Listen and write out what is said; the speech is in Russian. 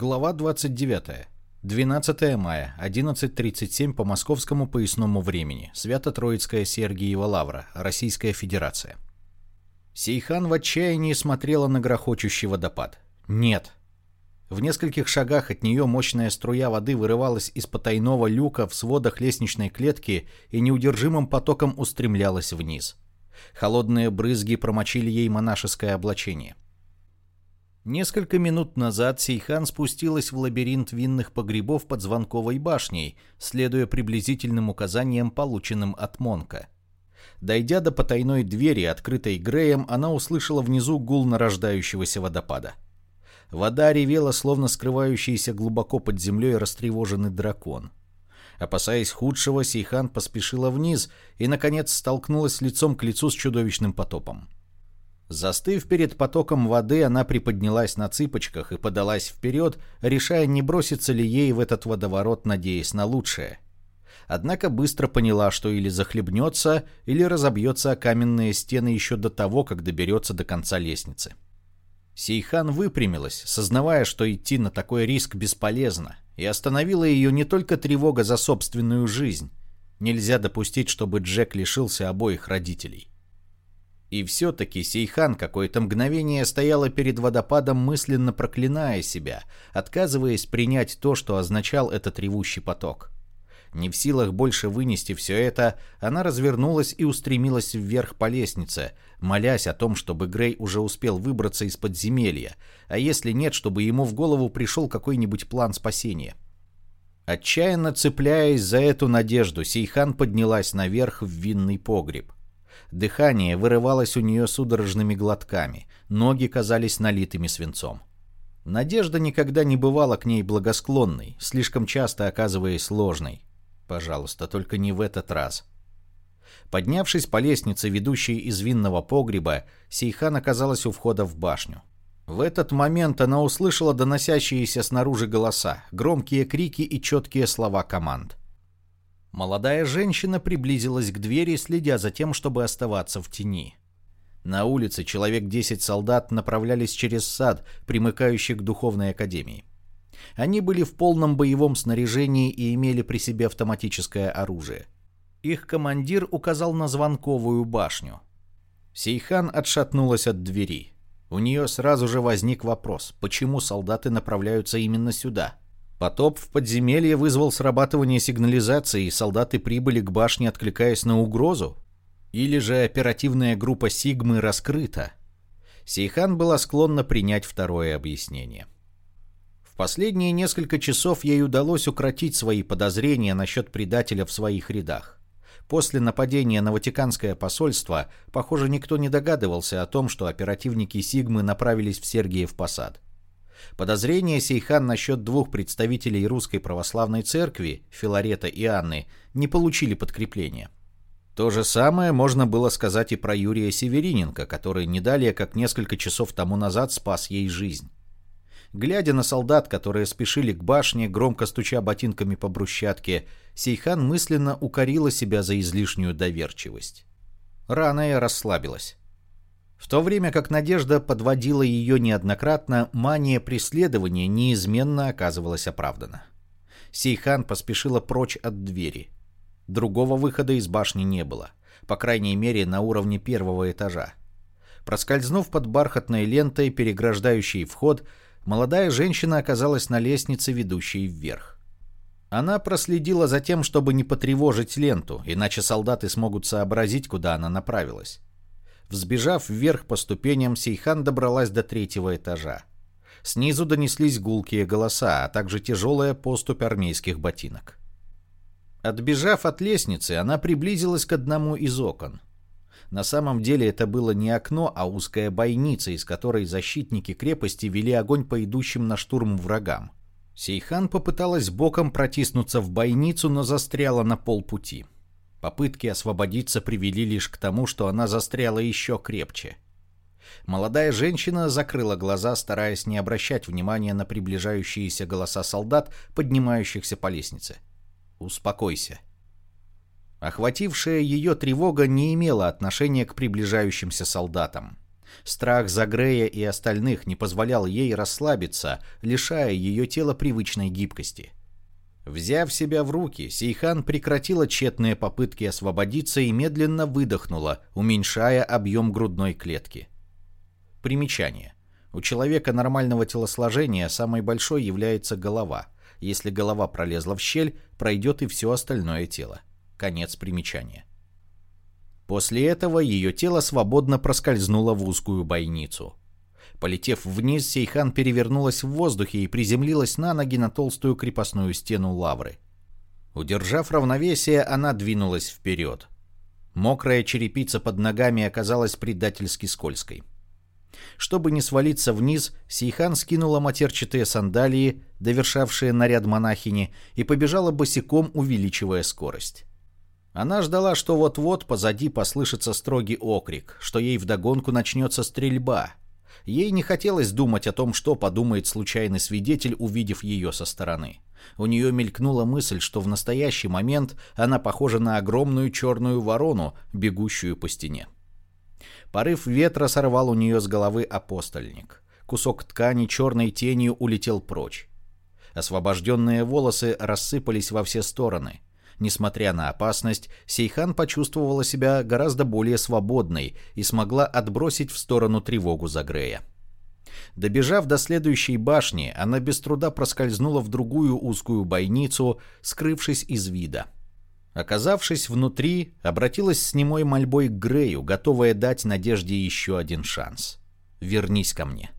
Глава 29. 12 мая, 11.37 по московскому поясному времени. Свято-Троицкая Сергиева Лавра, Российская Федерация. Сейхан в отчаянии смотрела на грохочущий водопад. Нет. В нескольких шагах от нее мощная струя воды вырывалась из потайного люка в сводах лестничной клетки и неудержимым потоком устремлялась вниз. Холодные брызги промочили ей монашеское облачение. Несколько минут назад Сейхан спустилась в лабиринт винных погребов под Звонковой башней, следуя приблизительным указаниям, полученным от Монка. Дойдя до потайной двери, открытой Греем, она услышала внизу гул нарождающегося водопада. Вода ревела, словно скрывающийся глубоко под землей растревоженный дракон. Опасаясь худшего, Сейхан поспешила вниз и, наконец, столкнулась лицом к лицу с чудовищным потопом. Застыв перед потоком воды, она приподнялась на цыпочках и подалась вперед, решая, не бросится ли ей в этот водоворот, надеясь на лучшее. Однако быстро поняла, что или захлебнется, или разобьется о каменные стены еще до того, как доберется до конца лестницы. Сейхан выпрямилась, сознавая, что идти на такой риск бесполезно, и остановила ее не только тревога за собственную жизнь. Нельзя допустить, чтобы Джек лишился обоих родителей. И все-таки Сейхан какое-то мгновение стояла перед водопадом, мысленно проклиная себя, отказываясь принять то, что означал этот ревущий поток. Не в силах больше вынести все это, она развернулась и устремилась вверх по лестнице, молясь о том, чтобы Грей уже успел выбраться из подземелья, а если нет, чтобы ему в голову пришел какой-нибудь план спасения. Отчаянно цепляясь за эту надежду, Сейхан поднялась наверх в винный погреб. Дыхание вырывалось у нее судорожными глотками, ноги казались налитыми свинцом. Надежда никогда не бывала к ней благосклонной, слишком часто оказываясь ложной. Пожалуйста, только не в этот раз. Поднявшись по лестнице, ведущей из винного погреба, Сейхан оказалась у входа в башню. В этот момент она услышала доносящиеся снаружи голоса, громкие крики и четкие слова команд. Молодая женщина приблизилась к двери, следя за тем, чтобы оставаться в тени. На улице человек 10 солдат направлялись через сад, примыкающий к духовной академии. Они были в полном боевом снаряжении и имели при себе автоматическое оружие. Их командир указал на звонковую башню. Сейхан отшатнулась от двери. У нее сразу же возник вопрос, почему солдаты направляются именно сюда – Потоп в подземелье вызвал срабатывание сигнализации, и солдаты прибыли к башне, откликаясь на угрозу? Или же оперативная группа Сигмы раскрыта? Сейхан была склонна принять второе объяснение. В последние несколько часов ей удалось укротить свои подозрения насчет предателя в своих рядах. После нападения на Ватиканское посольство, похоже, никто не догадывался о том, что оперативники Сигмы направились в Сергиев Посад. Подозрения Сейхан насчет двух представителей русской православной церкви, Филарета и Анны, не получили подкрепления. То же самое можно было сказать и про Юрия Севериненко, который не далее, как несколько часов тому назад спас ей жизнь. Глядя на солдат, которые спешили к башне, громко стуча ботинками по брусчатке, Сейхан мысленно укорила себя за излишнюю доверчивость. Рано я расслабилась. В то время как надежда подводила ее неоднократно, мания преследования неизменно оказывалась оправдана. Сейхан поспешила прочь от двери. Другого выхода из башни не было, по крайней мере на уровне первого этажа. Проскользнув под бархатной лентой, переграждающей вход, молодая женщина оказалась на лестнице, ведущей вверх. Она проследила за тем, чтобы не потревожить ленту, иначе солдаты смогут сообразить, куда она направилась. Взбежав вверх по ступеням, Сейхан добралась до третьего этажа. Снизу донеслись гулкие голоса, а также тяжелая поступь армейских ботинок. Отбежав от лестницы, она приблизилась к одному из окон. На самом деле это было не окно, а узкая бойница, из которой защитники крепости вели огонь по идущим на штурм врагам. Сейхан попыталась боком протиснуться в бойницу, но застряла на полпути. Попытки освободиться привели лишь к тому, что она застряла еще крепче. Молодая женщина закрыла глаза, стараясь не обращать внимания на приближающиеся голоса солдат, поднимающихся по лестнице. «Успокойся». Охватившая ее тревога не имела отношения к приближающимся солдатам. Страх за Грея и остальных не позволял ей расслабиться, лишая ее тела привычной гибкости. Взяв себя в руки, Сейхан прекратила тщетные попытки освободиться и медленно выдохнула, уменьшая объем грудной клетки. Примечание. У человека нормального телосложения самой большой является голова. Если голова пролезла в щель, пройдет и все остальное тело. Конец примечания. После этого ее тело свободно проскользнуло в узкую бойницу. Полетев вниз, Сейхан перевернулась в воздухе и приземлилась на ноги на толстую крепостную стену лавры. Удержав равновесие, она двинулась вперед. Мокрая черепица под ногами оказалась предательски скользкой. Чтобы не свалиться вниз, Сейхан скинула матерчатые сандалии, довершавшие наряд монахини, и побежала босиком, увеличивая скорость. Она ждала, что вот-вот позади послышится строгий окрик, что ей вдогонку начнется стрельба. Ей не хотелось думать о том, что подумает случайный свидетель, увидев ее со стороны. У нее мелькнула мысль, что в настоящий момент она похожа на огромную черную ворону, бегущую по стене. Порыв ветра сорвал у нее с головы апостольник. Кусок ткани черной тенью улетел прочь. Освобожденные волосы рассыпались во все стороны. Несмотря на опасность, Сейхан почувствовала себя гораздо более свободной и смогла отбросить в сторону тревогу за Грея. Добежав до следующей башни, она без труда проскользнула в другую узкую бойницу, скрывшись из вида. Оказавшись внутри, обратилась с немой мольбой к Грею, готовая дать Надежде еще один шанс. «Вернись ко мне».